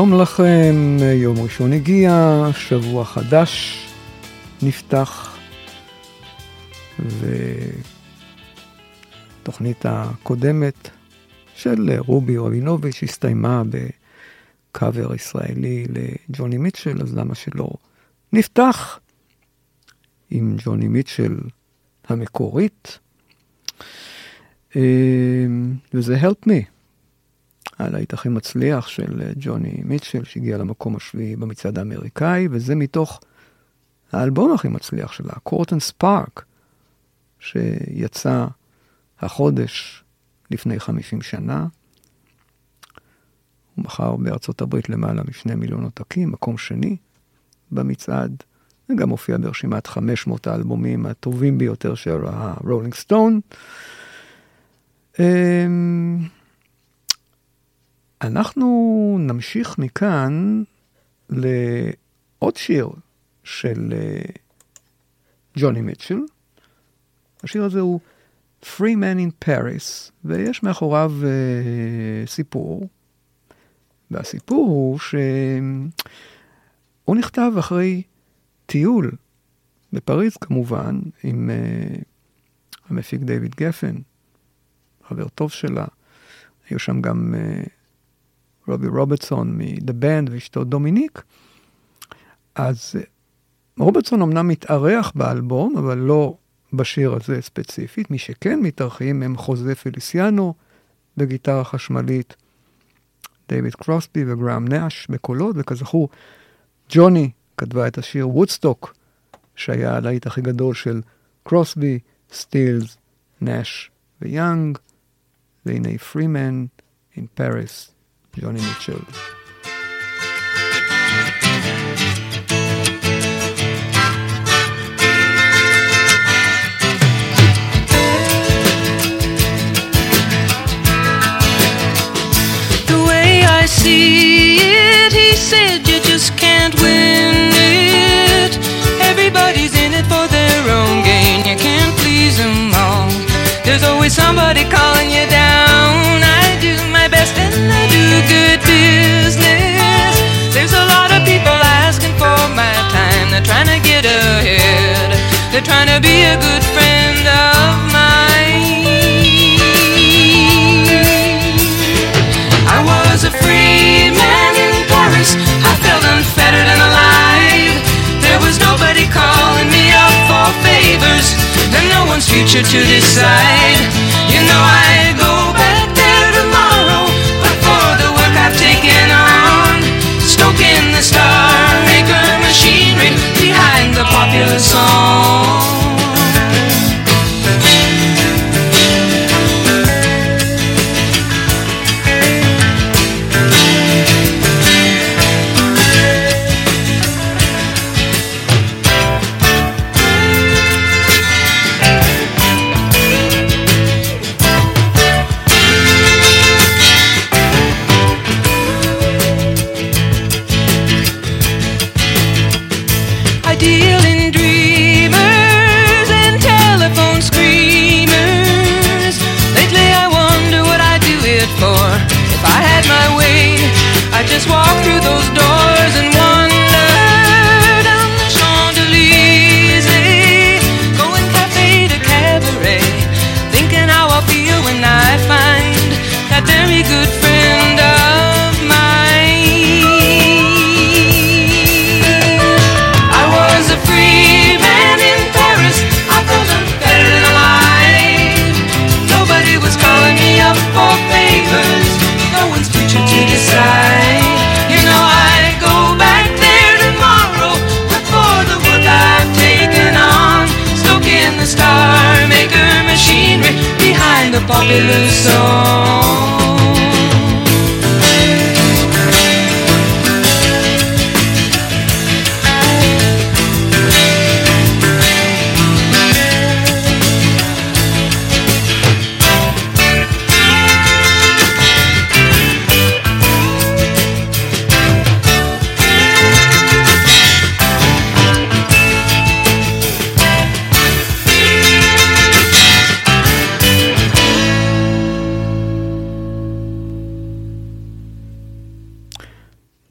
שלום לכם, יום ראשון הגיע, שבוע חדש נפתח, ותוכנית הקודמת של רובי רבינוביץ' הסתיימה בקאבר ישראלי לג'וני מיטשל, אז למה שלא נפתח עם ג'וני מיטשל המקורית, אה, וזה Help Me. הלהיט הכי מצליח של אה, ג'וני מיטשל, שהגיע למקום השביעי במצעד האמריקאי, וזה מתוך האלבום הכי מצליח שלה, קורטן ספארק, שיצא החודש לפני 50 שנה. הוא מכר בארצות הברית למעלה משני מיליון עותקים, מקום שני במצעד, וגם הופיע ברשימת 500 האלבומים הטובים ביותר של הרולינג סטון. אנחנו נמשיך מכאן לעוד שיר של אה, ג'וני מיטשל. השיר הזה הוא Free Man in Paris, ויש מאחוריו uh, סיפור. והסיפור הוא שהוא נכתב אחרי טיול בפריז כמובן, עם uh, המפיק דיוויד גפן, חבר טוב שלה. היו שם גם אה, רובי רוברטסון מ"The Band" ואשתו דומיניק. אז אה, רוברטסון אמנם מתארח באלבום, אבל לא בשיר הזה ספציפית. מי שכן מתארחים הם חוזה פליסיאנו בגיטרה חשמלית, דייוויד קרוסבי וגראם נאש בקולות, וכזכור, ג'וני כתבה את השיר וודסטוק, שהיה הלהיט הכי גדול של קרוסבי, סטילס, נאש ויאנג, והנה פרימן in Paris, Johnny Mitchell. The way I see it. He said you just can't win it. Everybody's in it for their own gain. You can't please them all. There's always somebody calling you down. Future to decide. You know I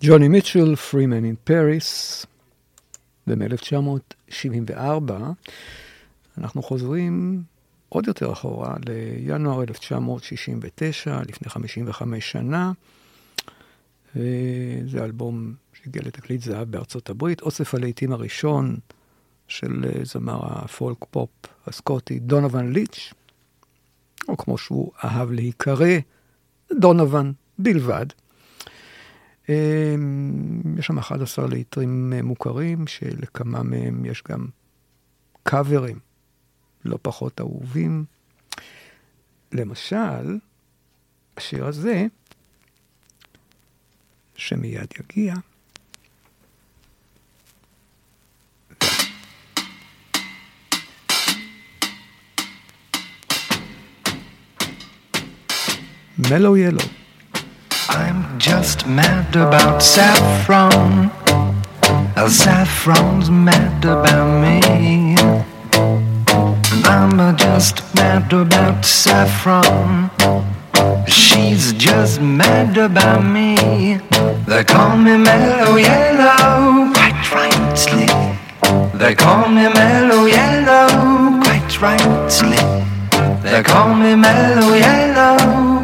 ג'וני מיטשל, Free Man in Paris, ב-1974. אנחנו חוזרים עוד יותר אחורה, לינואר 1969, לפני 55 שנה. וזה אלבום שהגיע לתקליט זהב בארצות הברית, אוסף הלהיטים הראשון של זמר הפולק פופ הסקוטי דונובן ליץ', או כמו שהוא אהב להיקרא, דונובן בלבד. אמ, יש שם 11 ליטרים אה, מוכרים, שלכמה מהם יש גם קאברים לא פחות אהובים. למשל, השיר הזה, שמיד יגיע, מלו ילו. I'm just mad about saffron. Saffron's mad about me. I'm just mad about saffron. She's just mad about me. They call me mellow yellow, quite rightly. They call me mellow yellow, quite rightly. They call me mellow yellow.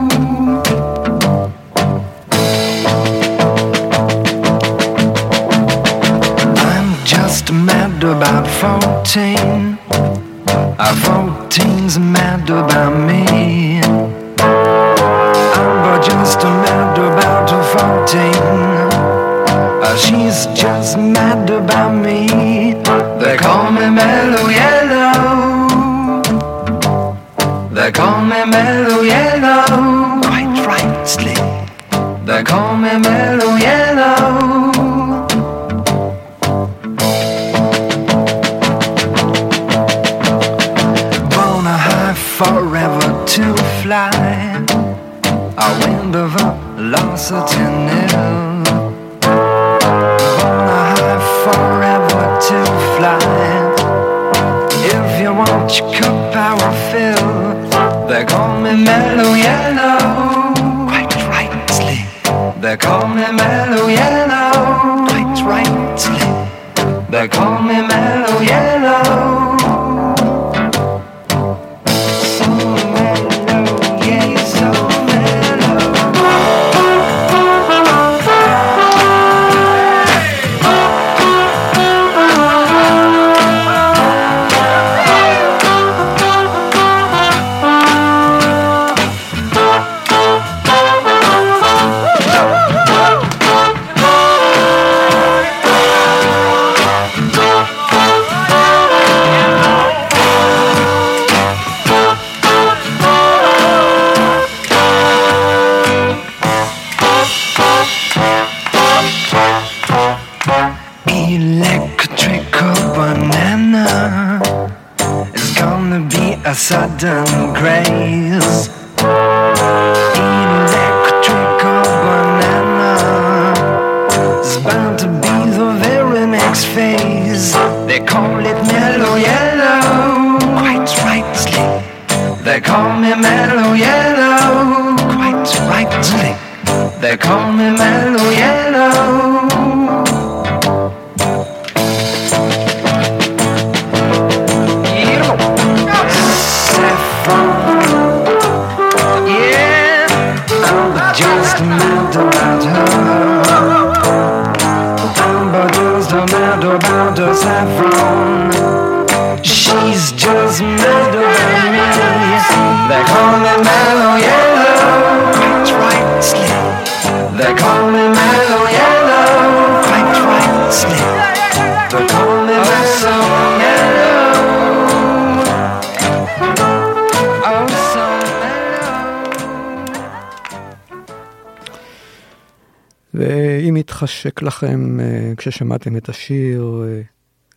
התחשק לכם אה, כששמעתם את השיר, אה,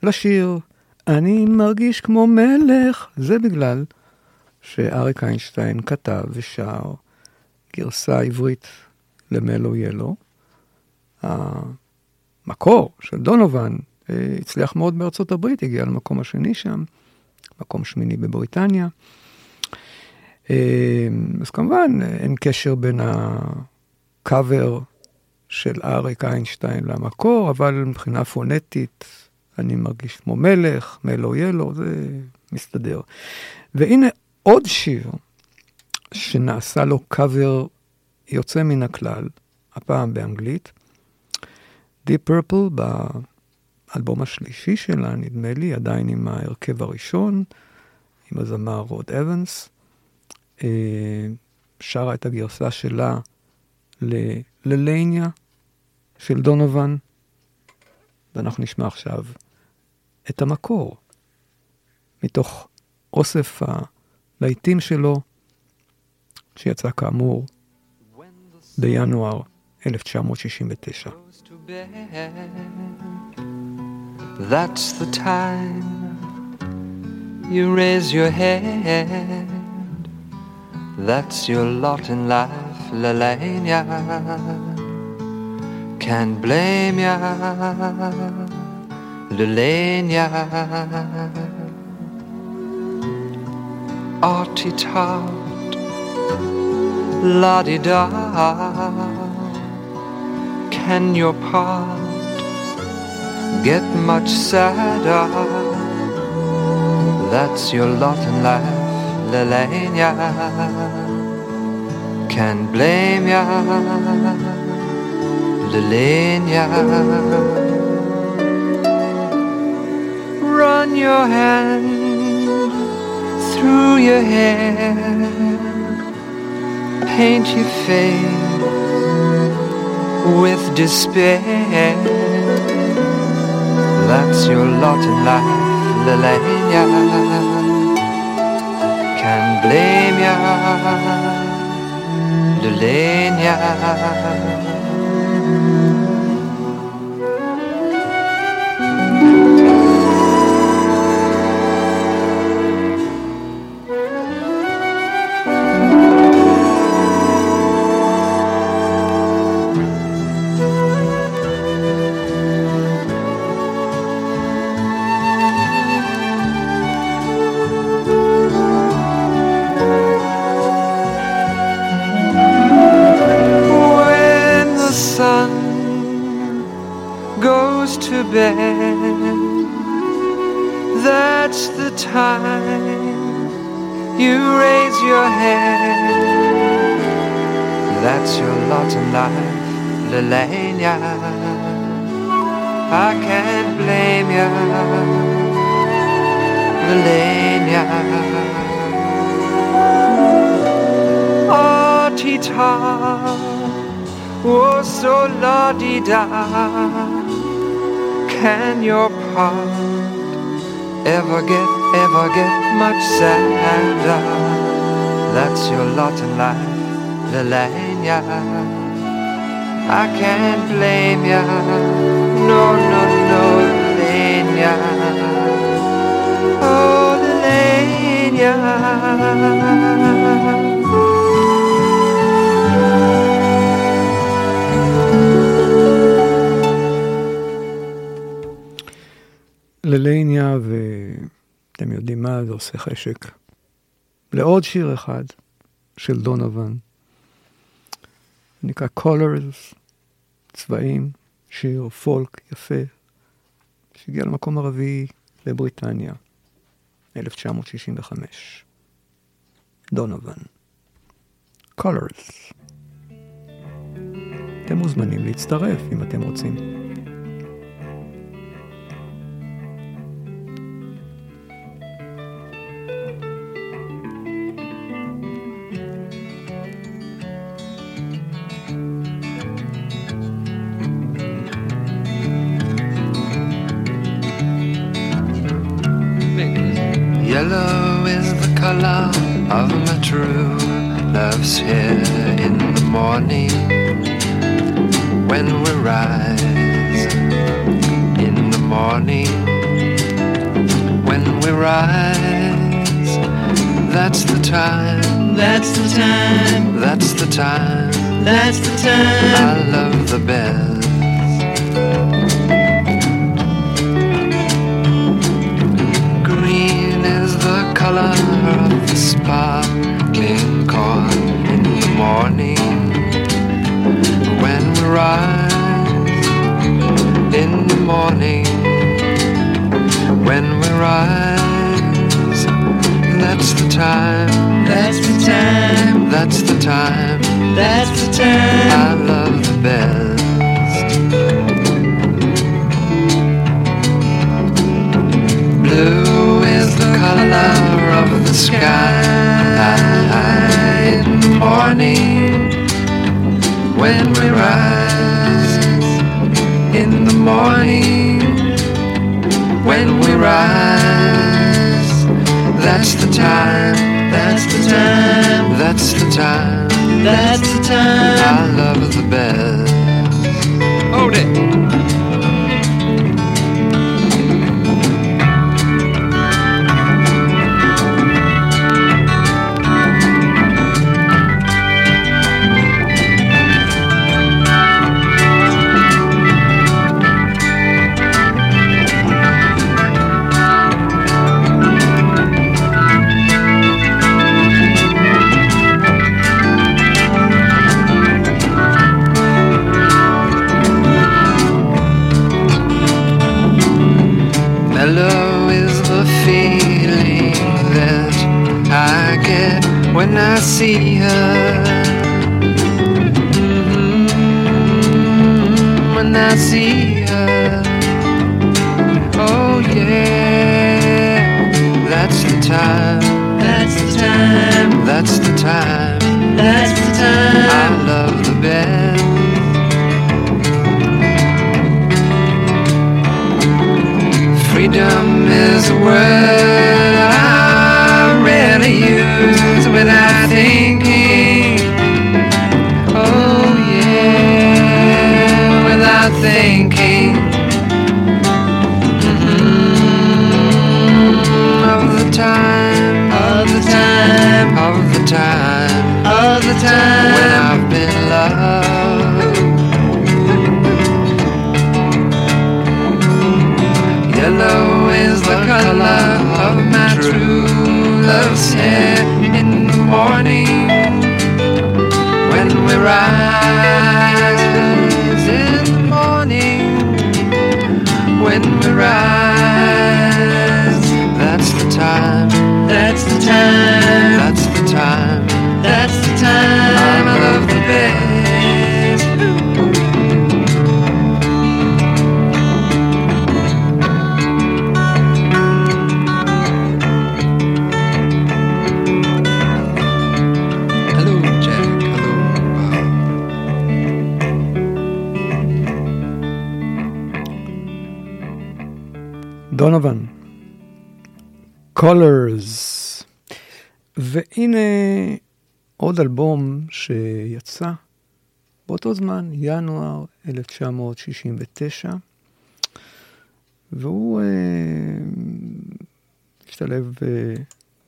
לשיר אני מרגיש כמו מלך, זה בגלל שאריק איינשטיין כתב ושר גרסה עברית למלו ילו. המקור של דונובן אה, הצליח מאוד בארצות הברית, הגיע למקום השני שם, מקום שמיני בבריטניה. אה, אז כמובן אין קשר בין הקאבר של אריק איינשטיין למקור, אבל מבחינה פונטית אני מרגיש כמו מלך, מלו ילו, זה מסתדר. והנה עוד שיר שנעשה לו קאבר יוצא מן הכלל, הפעם באנגלית. Deep Purple באלבום השלישי שלה, נדמה לי, עדיין עם ההרכב הראשון, עם הזמר רוד אבנס. אה, שרה את הגרסה שלה ל- ללניה של דונובן, ואנחנו נשמע עכשיו את המקור מתוך אוסף הלהיטים שלו, שיצא כאמור בינואר 1969. goes to bed. That's the time you raise your head. That's your lot in life, Lalania. Can't blame ya, Lalania. Arty tart, la di da. Can your part get much sadder? That's your lot in life, Lelania. Can't blame ya, Lelania. Run your hand through your hair, paint your face with despair. That's your lot in life, Lelania. can't blame ya, de Lénia. To bed. That's the time you raise your head. That's your lot in life, Lelania. I can't blame you, Lelania. Oh, Tita, oh, so la di da. Can your part ever get, ever get much sadder? That's your lot in life, Lelania. I can't blame ya, no, no, no, Lelania. Oh, Lelania. לליניה, ואתם יודעים מה, זה עושה חשק. לעוד שיר אחד של דונובן, נקרא Colors, צבעים, שיר פולק יפה, שהגיע למקום הרביעי בבריטניה, 1965. דונובן. Colors. אתם מוזמנים להצטרף אם אתם רוצים. When we rise. In the morning when we rise, that's the time, That's the time, that's the time that's the time. I love the best. Green is the color of the sparkling corn in the morning rise. In the morning when we rise, that's the time, That's the time, that's the time that's the time. I love the best. Blue is the color of the sky in the morning when we rise. In the morning when we rise, that's the time. That's the time, That's the time. that's the time. I love the best. Hold it. I see her. Oh yeah, that's the time. That's the time. That's the time. That's the time. I love the best. Freedom is a word. thinking mm-hmm. of the time, of the time, of the time, of the time when I've been loved. Yellow is the color of my true love's hair in the morning when we ride. When we rise that's the time. That's the time. That's the time דונובן. Colors. והנה עוד אלבום שיצא באותו זמן, ינואר 1969, והוא אה, השתלב אה,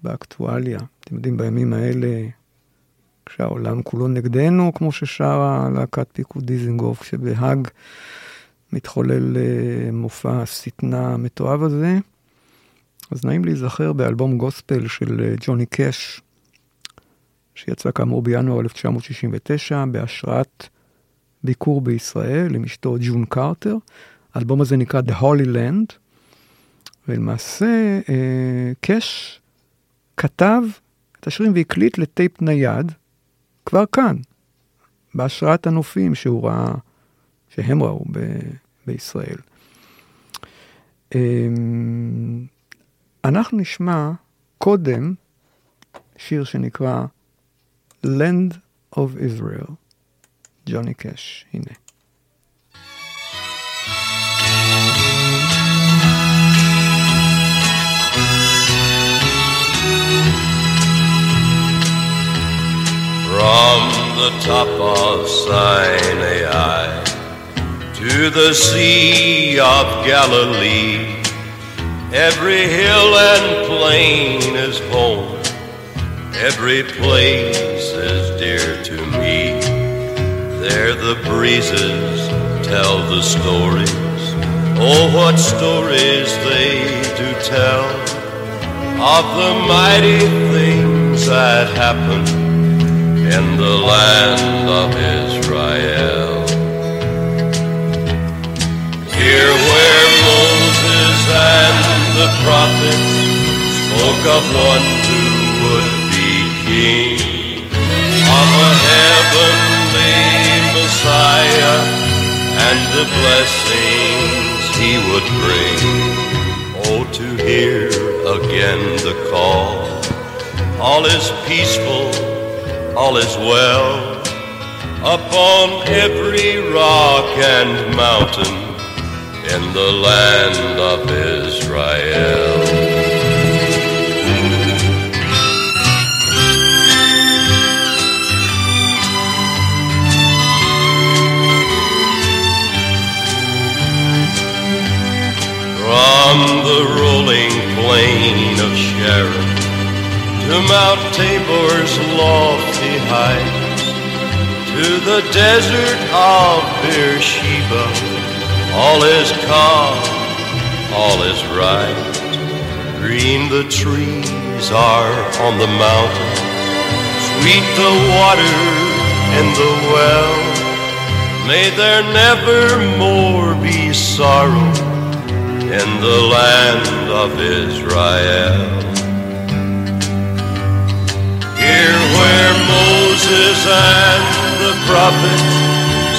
באקטואליה. אתם יודעים, בימים האלה, כשהעולם כולו נגדנו, כמו ששרה להקת פיקוד דיזינגוף, כשבהאג מתחולל אה, מופע השטנה המתועב הזה. אז נעים להיזכר באלבום גוספל של אה, ג'וני קאש, שיצא כאמור בינואר 1969, בהשראת ביקור בישראל עם אשתו ג'ון קרטר. האלבום הזה נקרא The Holy Land, ולמעשה אה, קאש כתב את השירים והקליט לטייפ נייד כבר כאן, בהשראת הנופים שהוא ראה, שהם ראו ב, בישראל. אמ, אנחנו נשמע קודם שיר שנקרא Land of Israel, ג'וני קאש, הנה. From the top of Sinai to the Sea of Galilee, every hill and plain is home, every place is dear to me. There the breezes tell the stories, oh, what stories they do tell of the mighty things that happened in the land of Israel. And the prophets spoke of one who would be king, of a heavenly Messiah and the blessings he would bring. Oh, to hear again the call, all is peaceful all is well. Upon every rock and mountain in the land of Israel. From the rolling plain of Sharon to Mount Tabor's lofty heights, to the desert of Beersheba, all is calm, all is right. Green the trees are on the mountain, sweet the water in the well. May there never more be sorrow in the land of Israel. Here where Moses and the prophets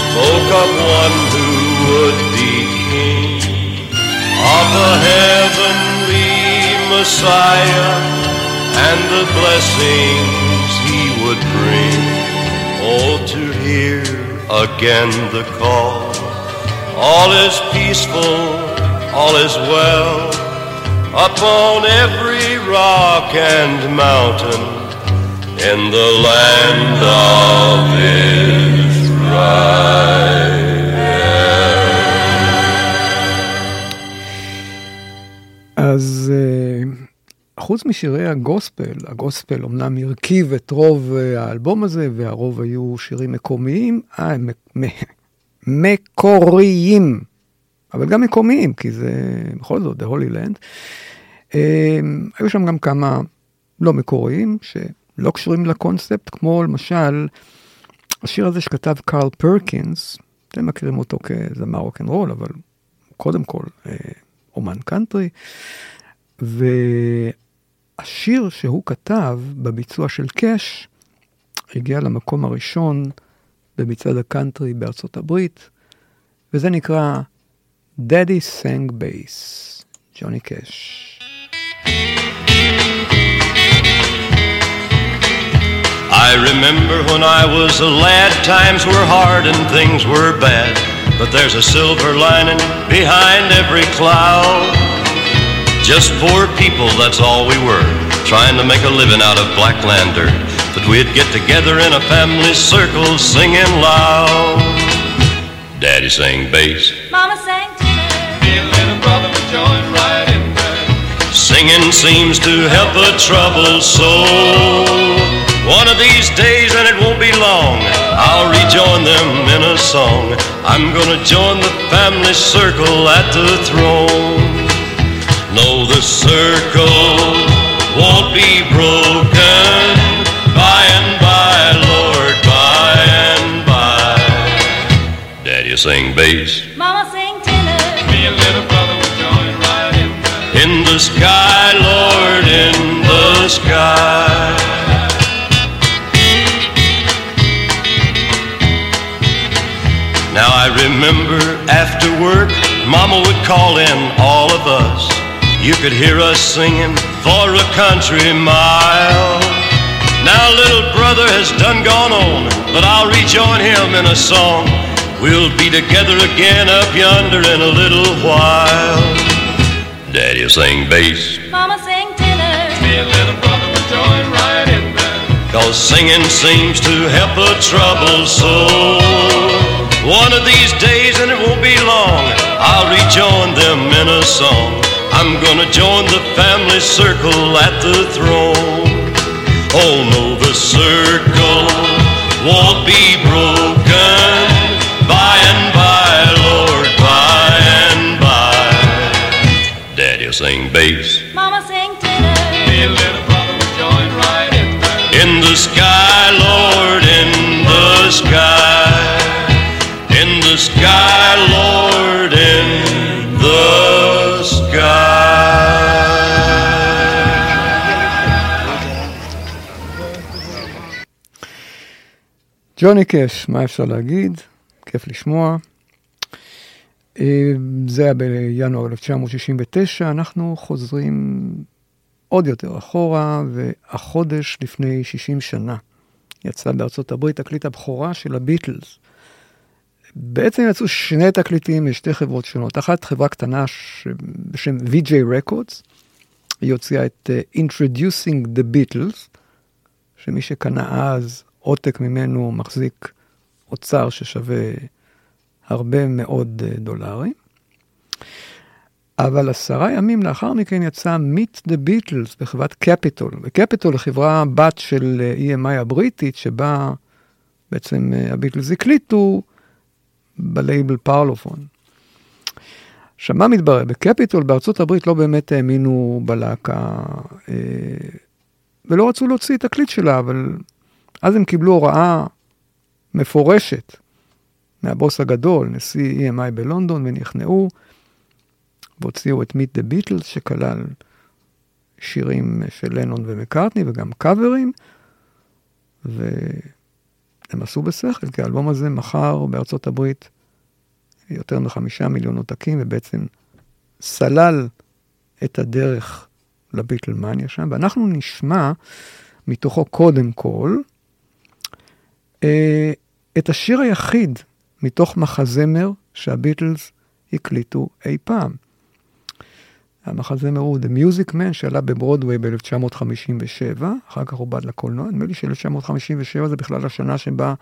spoke of one who would of the heavenly Messiah and the blessings he would bring. Oh, to hear again the call, all is peaceful, all is well, upon every rock and mountain in the land of Israel. אז אה, חוץ משירי הגוספל, הגוספל אמנם הרכיב את רוב אה, האלבום הזה, והרוב היו שירים מקומיים, אה, מקוריים, אבל גם מקומיים, כי זה בכל זאת, The Holy Land. אה, היו שם גם כמה לא מקוריים, שלא קשורים לקונספט, כמו למשל, השיר הזה שכתב קארל פרקינס, אתם מכירים אותו כזמר רוקנרול, אבל קודם כל אומן קאנטרי, והשיר שהוא כתב בביצוע של קאש הגיע למקום הראשון במצעד הקאנטרי בארצות הברית, וזה נקרא Daddy Sang Bass, ג'וני קאש. I remember when I was a lad, times were hard and things were bad. But there's a silver lining behind every cloud. Just poor people, that's all we were, trying to make a living out of black lantern. But we'd get together in a family circle singing loud. Daddy sang bass, Mama sang tenor. little brother would join right in there. Singing seems to help a troubled soul. One of these days, and it won't be long, I'll rejoin them in a song. I'm gonna join the family circle at the throne. No, the circle won't be broken. By and by, Lord, by and by. Daddy sing bass. Mama sang tenor. Me and little brother will join right in. In the sky, Lord, in the sky. Now I remember after work, Mama would call in all of us. You could hear us singing for a country mile. Now little brother has done gone on, but I'll rejoin him in a song. We'll be together again up yonder in a little while. Daddy'll sing bass, Mama sang tenor. Me and little brother will join right in there. Cause singing seems to help a troubled soul. One of these days, and it won't be long, I'll rejoin them in a song. I'm gonna join the family circle at the throne. Oh no, the circle won't be broken. ג'וני קאש, מה אפשר להגיד? כיף לשמוע. אה, זה היה בינואר 1969, אנחנו חוזרים עוד יותר אחורה, והחודש לפני 60 שנה יצא בארצות הברית תקליט הבכורה של הביטלס. בעצם יצאו שני תקליטים משתי חברות שונות, אחת חברה קטנה ש... בשם VJ Records, היא הוציאה את uh, Introducing the Beatles, שמי שקנה אז עותק ממנו מחזיק אוצר ששווה הרבה מאוד uh, דולרים. אבל עשרה ימים לאחר מכן יצא Meet the Beatles בחברת קפיטול, וקפיטול היא חברה בת של אה, EMI הבריטית, שבה בעצם אה, הביטלס הקליטו בלייבל פרלופון. עכשיו, מה מתברר? בקפיטול בארצות הברית לא באמת האמינו בלהקה, אה, ולא רצו להוציא את תקליט שלה, אבל אז הם קיבלו הוראה מפורשת מהבוס הגדול, נשיא EMI בלונדון, ונכנעו. והוציאו את מיט דה ביטלס, שכלל שירים של לנון ומקארטני וגם קאברים, והם עשו בשכל, כי האלבום הזה מכר בארצות הברית יותר מחמישה מיליון עותקים, ובעצם סלל את הדרך לביטלמניה שם, ואנחנו נשמע מתוכו קודם כל את השיר היחיד מתוך מחזמר שהביטלס הקליטו אי פעם. המחזמר הוא The Music Man שעלה בברודוויי ב-1957, אחר כך הוא בא לקולנוע, נדמה לי ש-1957 זה בכלל השנה שבה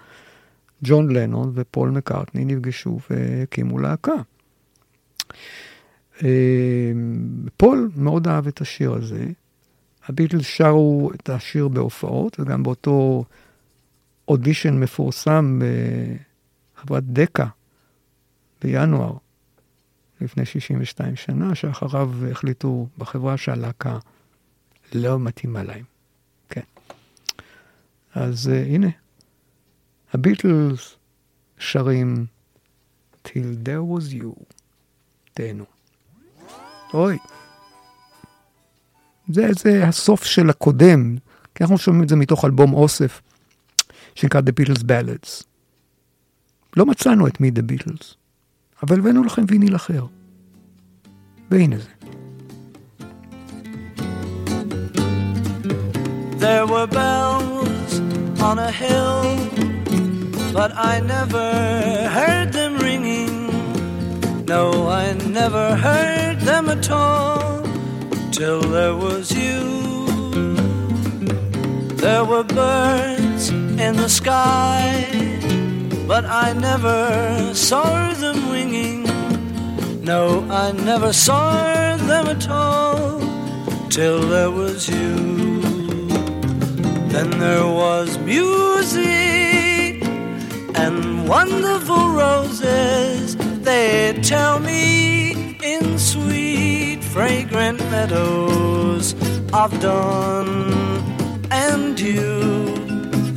ג'ון לנון ופול מקארטני נפגשו והקימו להקה. פול מאוד אהב את השיר הזה, הביטלס שרו את השיר בהופעות, וגם באותו אודישן מפורסם בחברת דקה בינואר לפני 62 שנה, שאחריו החליטו בחברה שהלהקה לא מתאימה להם. כן. אז uh, הנה, הביטלס שרים Till there was you. תהנו. אוי. זה, זה הסוף של הקודם, כי אנחנו שומעים את זה מתוך אלבום אוסף, שנקרא The Beatles Ballads. לא מצאנו את מי The Beatles, אבל הבאנו לכם ויניל אחר. והנה זה. There were bells on a hill, but I never heard them ringing. No, I never heard them at all till there was you. There were birds in the sky, but I never saw them winging. No, I never saw them at all till there was you. Then there was music and wonderful roses. They tell me in sweet, fragrant meadows of dawn and you.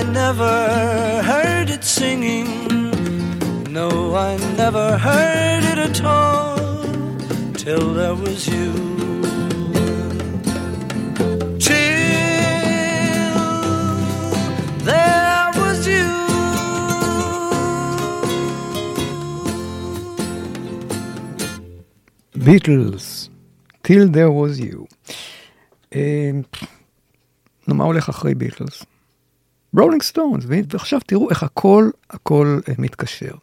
I never heard it singing. No, I never heard it at all till there was you. Till there was you. ביטלס, Till there was you. אה, נו, מה הולך אחרי ביטלס? רולינג סטונס, ועכשיו תראו איך הכל, הכל אה, מתקשר.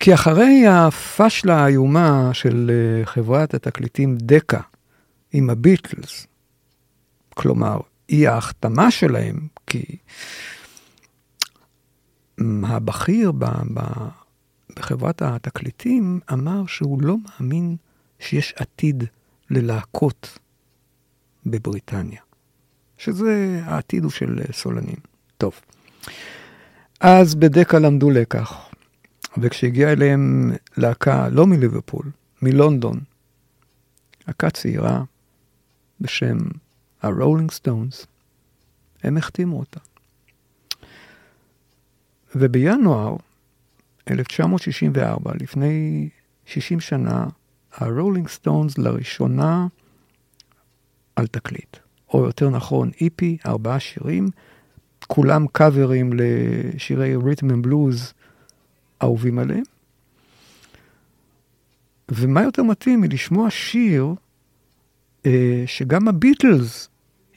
כי אחרי הפשלה האיומה של אה, חברת התקליטים דקה עם הביטלס, כלומר, אי ההחתמה שלהם, כי הבכיר ב, ב, בחברת התקליטים אמר שהוא לא מאמין שיש עתיד ללהקות בבריטניה, שזה העתיד הוא של אה, סולנים. טוב, אז בדקה למדו לקח, וכשהגיעה אליהם להקה לא מליברפול, מלונדון, להקה צעירה בשם הרולינג סטונס, הם החתימו אותה. ובינואר 1964, לפני 60 שנה, הרולינג סטונס לראשונה על תקליט, או יותר נכון, EP, ארבעה שירים, כולם קאברים לשירי rhythm and blues אהובים עליהם. ומה יותר מתאים מלשמוע שיר אה, שגם הביטלס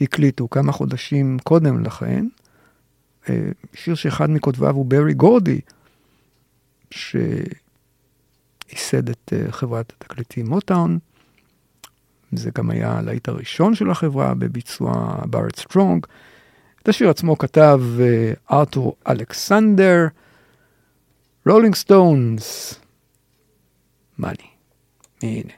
הקליטו כמה חודשים קודם לכן, אה, שיר שאחד מכותביו הוא ברי גורדי, שייסד את אה, חברת התקליטים מוטאון. זה גם היה הלהיט הראשון של החברה בביצוע בארט סטרונג. את השיר עצמו כתב אה, ארתור אלכסנדר, רולינג סטונס, Money. הנה.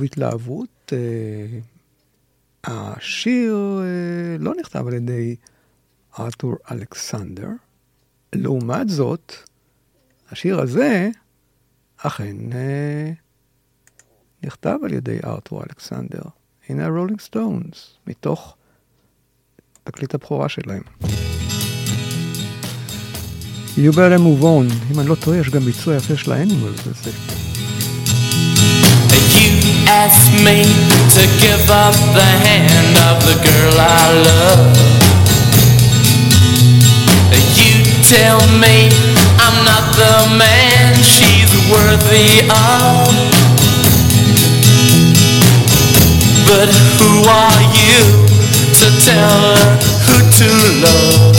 טעיתי מרוב התלהבות. אה, השיר אה, לא נכתב על ידי ארתור אלכסנדר. לעומת זאת, השיר הזה אכן אה, נכתב על ידי ארתור אלכסנדר. הנה הרולינג סטונס, מתוך תקליט הבכורה שלהם. You better move on, אם אני לא טועה, יש גם ביצוע יפה של האנימלס הזה. Asked me to give up the hand of the girl I love. You tell me I'm not the man she's worthy of. But who are you to tell her who to love?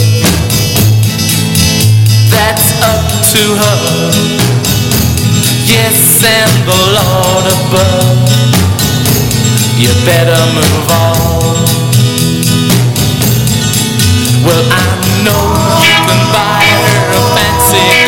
That's up to her. Yes, and the Lord above. You better move on. Well, I know you can buy her a fancy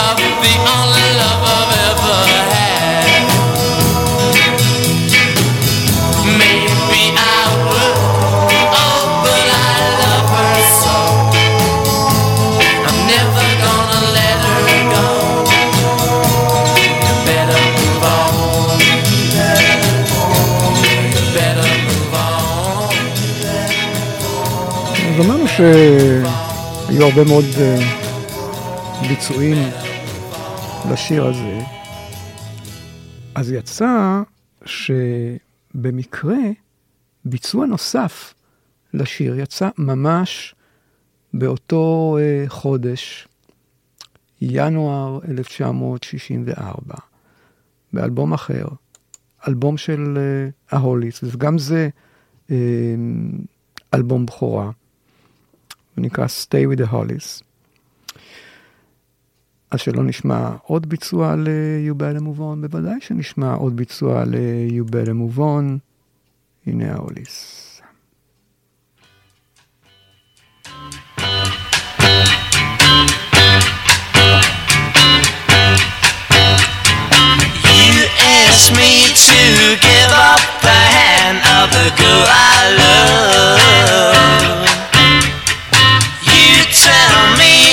oh, שהיו הרבה מאוד אה, ביצועים לשיר הזה. אז יצא שבמקרה ביצוע נוסף לשיר יצא ממש באותו אה, חודש, ינואר 1964, באלבום אחר, אלבום של אה, ההוליס, וגם זה אה, אלבום בכורה, הוא נקרא Stay with the Hollies. אז שלא נשמע עוד ביצוע ל-Ubel אה, המובן, בוודאי שנשמע עוד ביצוע ל-Ubel אה, המובן. הנה האוליס. me to give up the hand of the girl I love you tell me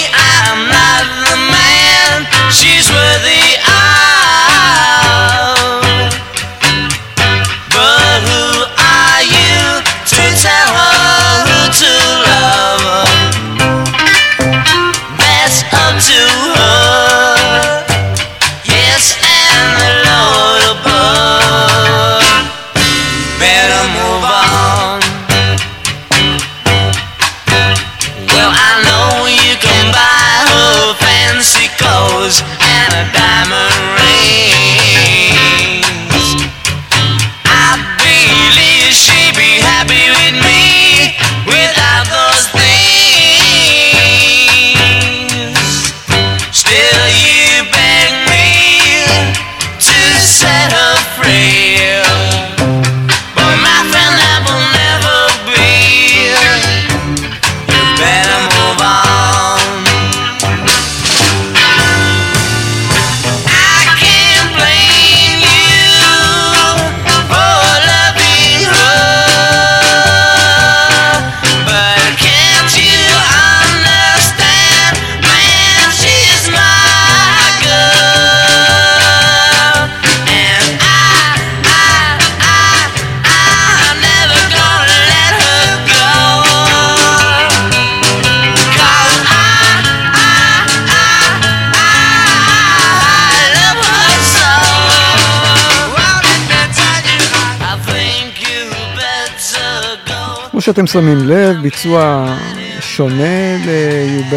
שאתם שמים לב, ביצוע שונה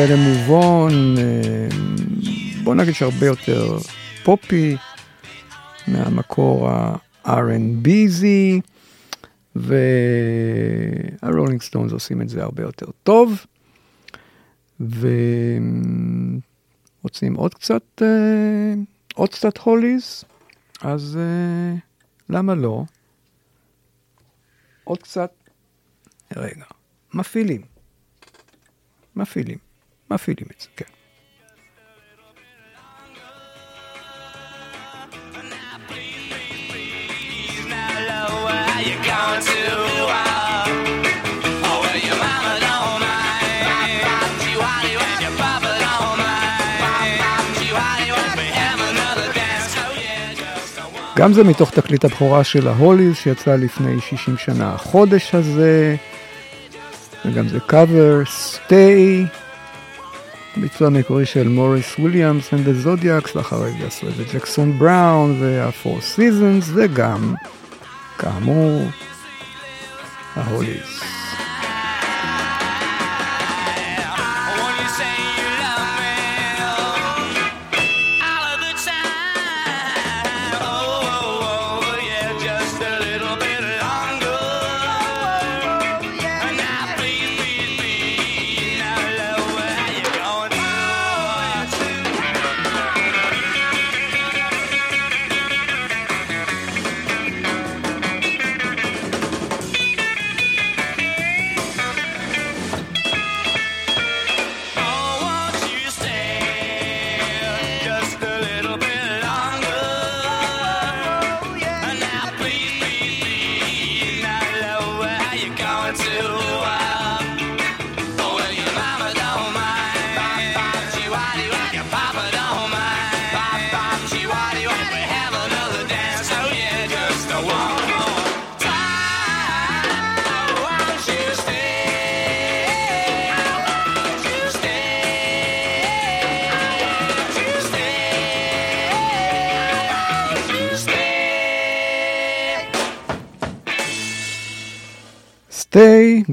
Move On, אה, בוא נגיד שהרבה יותר פופי מהמקור ה-R&Bז, והרולינג סטונס עושים את זה הרבה יותר טוב, ורוצים עוד קצת, אה, עוד קצת הוליז, אז אה, למה לא? עוד קצת, רגע, מפעילים, מפעילים, מפעילים את זה, כן. גם זה מתוך תקליט הבכורה של ההוליז שיצא לפני 60 שנה החודש הזה, וגם זה קאבר, Stay, ביצוע המקורי של מוריס וויליאמס and the Zodiacs, ואחרי זה עשו את זה ג'קסון בראון וה-Four Seasons, וגם, כאמור, ההוליז.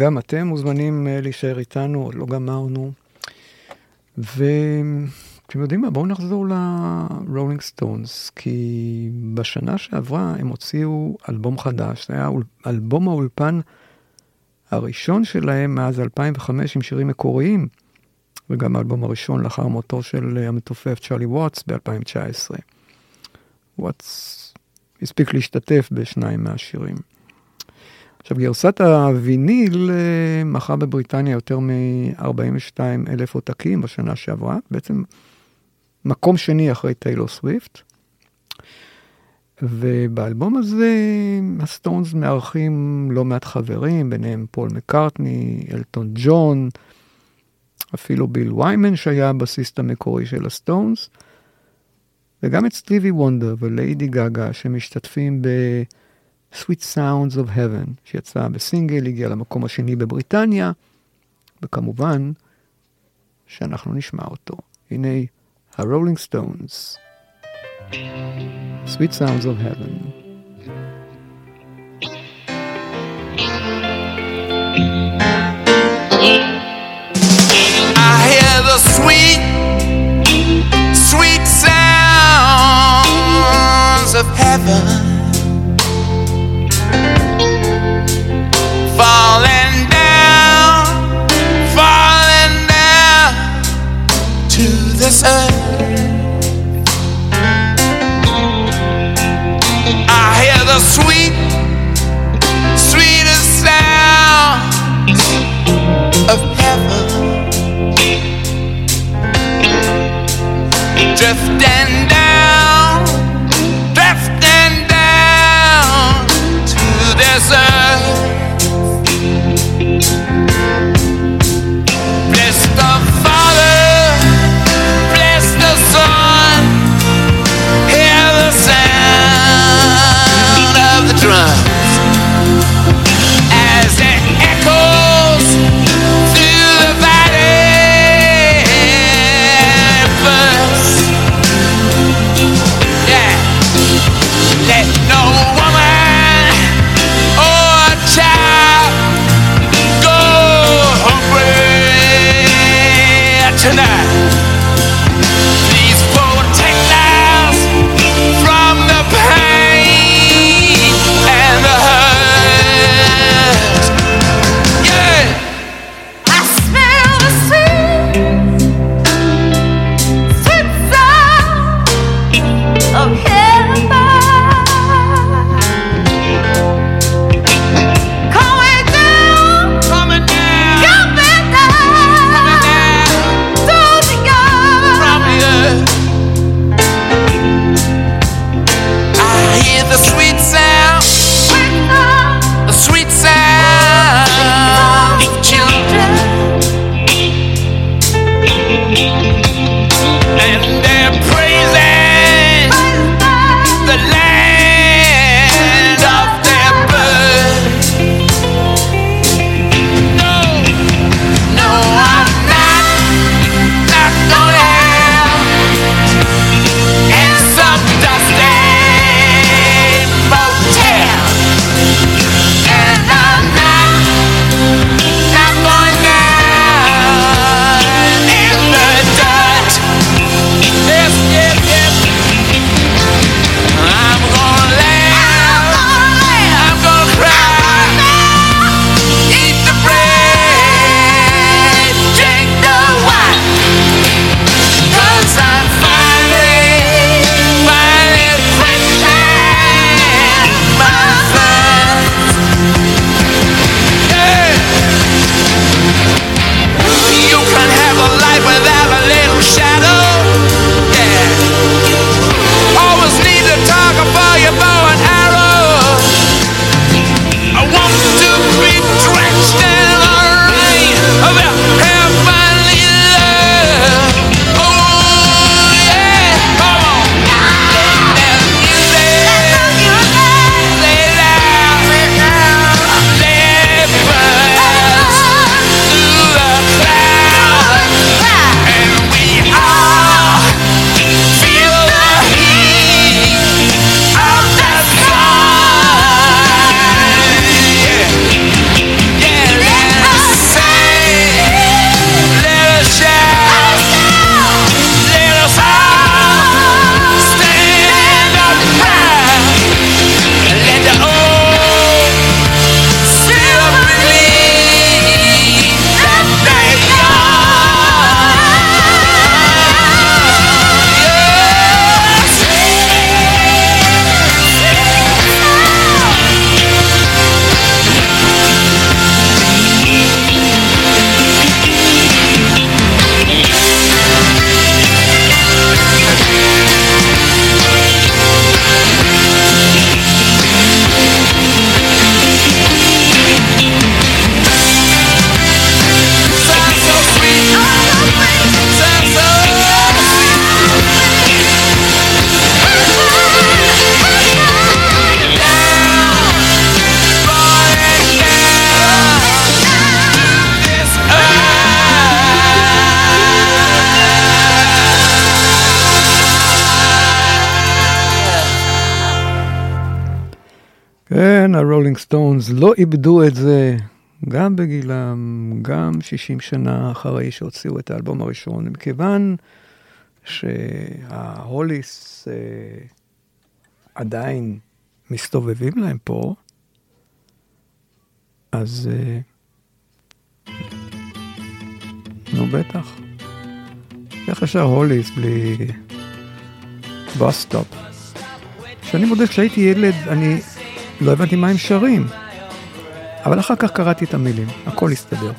גם אתם מוזמנים אה, להישאר איתנו, עוד לא גמרנו. ואתם יודעים מה, בואו נחזור לרולינג סטונס, כי בשנה שעברה הם הוציאו אלבום חדש, זה היה אלבום האולפן הראשון שלהם מאז 2005 עם שירים מקוריים, וגם האלבום הראשון לאחר מותו של אה, המתופף צ'רלי וואטס ב-2019. וואטס הספיק להשתתף בשניים מהשירים. עכשיו, גרסת הוויניל אה, מכרה בבריטניה יותר מ-42 אלף עותקים בשנה שעברה, בעצם מקום שני אחרי טיילור סוויפט. ובאלבום הזה הסטונס מארחים לא מעט חברים, ביניהם פול מקארטני, אלטון ג'ון, אפילו ביל ויימן שהיה הבסיסט המקורי של הסטונס, וגם את סטיבי וונדר וליידי גאגה שמשתתפים ב... Sweet Sounds of Heaven, שיצא בסינגל, הגיע למקום השני בבריטניה, וכמובן שאנחנו נשמע אותו. הנה הרולינג סטונס, Sweet Sounds of Heaven. Sweet, sweet sounds of heaven this end. סטונס לא איבדו את זה גם בגילם, גם 60 שנה אחרי שהוציאו את האלבום הראשון, מכיוון שההוליס אה, עדיין מסתובבים להם פה, אז... אה, נו בטח. איך אפשר הוליס בלי Bus Stop? שאני מודה, כשהייתי ילד, אני לא הבנתי מה הם שרים. אבל אחר כך קראתי את המילים, הכל הסתדר.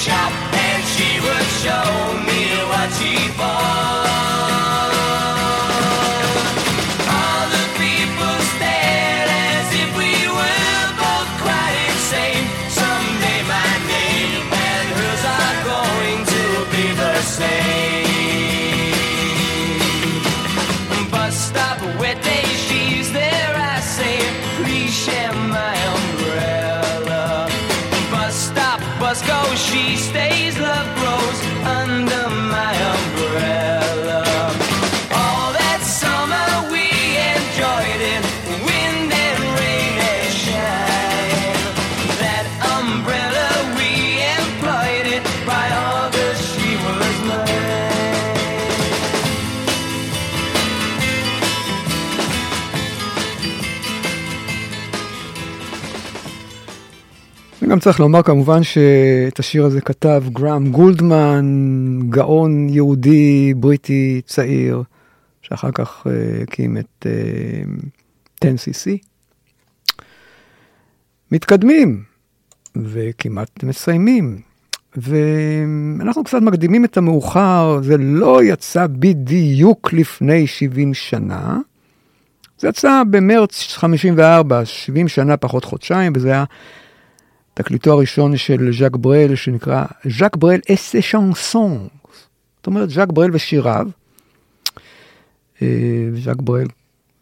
shout. וגם צריך לומר כמובן שאת השיר הזה כתב גראם גולדמן, גאון יהודי בריטי צעיר, שאחר כך אה, הקים את אה, 10cc. מתקדמים, וכמעט מסיימים. ואנחנו קצת מקדימים את המאוחר, זה לא יצא בדיוק לפני 70 שנה, זה יצא במרץ 54, 70 שנה פחות חודשיים, וזה היה תקליטו הראשון של ז'אק ברל, שנקרא ז'אק ברל אסה שאנסון. זאת אומרת, ז'אק ברל ושיריו. אה, ז'אק ברל,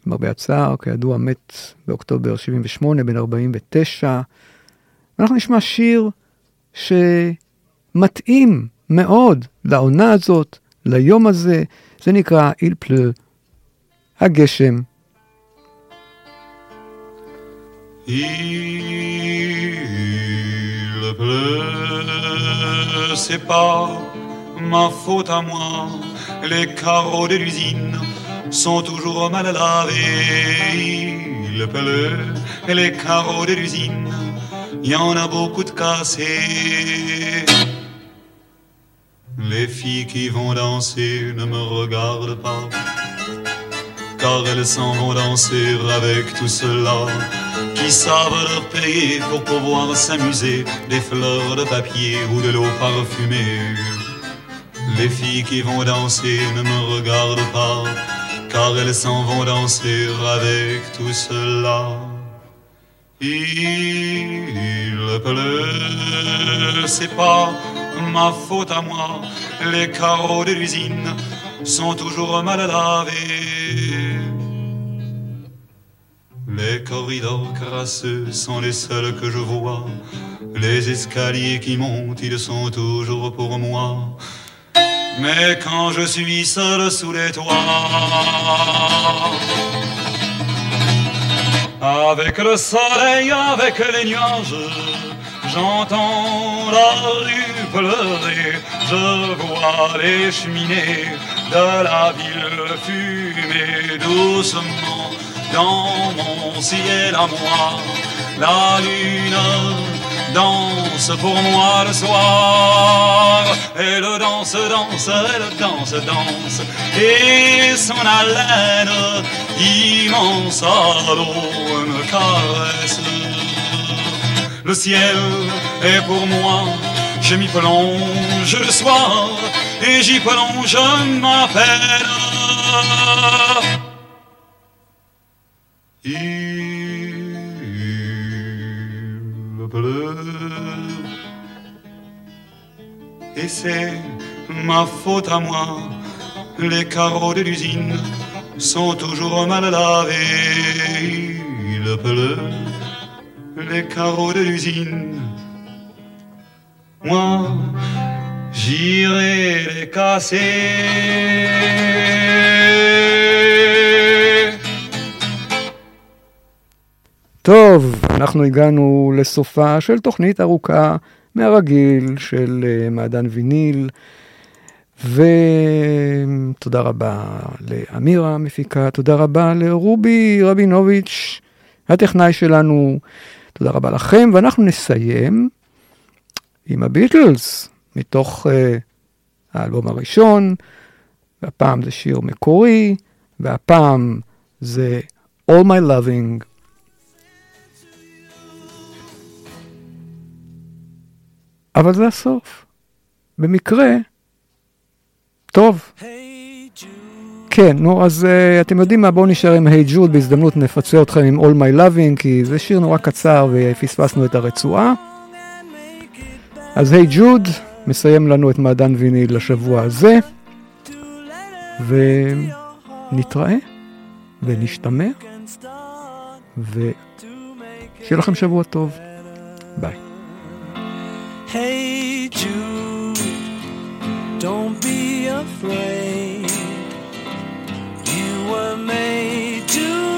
למרבה הצער, כידוע, מת באוקטובר 78, בן 49. אנחנו נשמע שיר שמתאים מאוד לעונה הזאת, ליום הזה. זה נקרא איל פלו, הגשם. Il pleut, c'est pas ma faute à moi. Les carreaux de l'usine sont toujours mal lavés. Il pleut, les carreaux de l'usine, il y en a beaucoup de cassés. Les filles qui vont danser ne me regardent pas car elles s'en vont danser avec tout cela qui savent leur payer pour pouvoir s'amuser des fleurs de papier ou de l'eau parfumée. Les filles qui vont danser ne me regardent pas car elles s'en vont danser avec tout cela. Il pleut, c'est pas ma faute à moi. Les carreaux de l'usine sont toujours mal lavés. Les corridors crasseux sont les seuls que je vois. Les escaliers qui montent, ils sont toujours pour moi. Mais quand je suis seul sous les toits, avec le soleil, avec les nuages, j'entends la rue pleurer, je vois les cheminées de la ville fumer doucement dans mon ciel à moi. La lune danse pour moi le soir. Elle danse, danse, elle danse, danse. Et son haleine immense à l'eau me caresse. Le ciel est pour moi, je m'y plonge le soir et j'y plonge ma peine. Il pleut et c'est ma faute à moi. Les carreaux de l'usine sont toujours mal lavés. Il pleut les carreaux de l'usine. Moi, j'irai les casser. טוב, אנחנו הגענו לסופה של תוכנית ארוכה מהרגיל של אה, מעדן ויניל, ותודה רבה לאמירה המפיקה, תודה רבה לרובי רבינוביץ', הטכנאי שלנו, תודה רבה לכם, ואנחנו נסיים עם הביטלס, מתוך uh, האלבום הראשון, והפעם זה שיר מקורי, והפעם זה All My Loving. אבל זה הסוף. במקרה, טוב. כן, נו, אז uh, אתם יודעים מה, בואו נשאר עם היי hey ג'וד, בהזדמנות נפצה אתכם עם All My Loving, כי זה שיר נורא קצר ופספסנו את הרצועה. אז היי hey ג'וד, מסיים לנו את מעדן ויניל לשבוע הזה, ונתראה, ונשתמע, ושיהיה לכם שבוע טוב. ביי. Hey Jude, don't be afraid. You were made to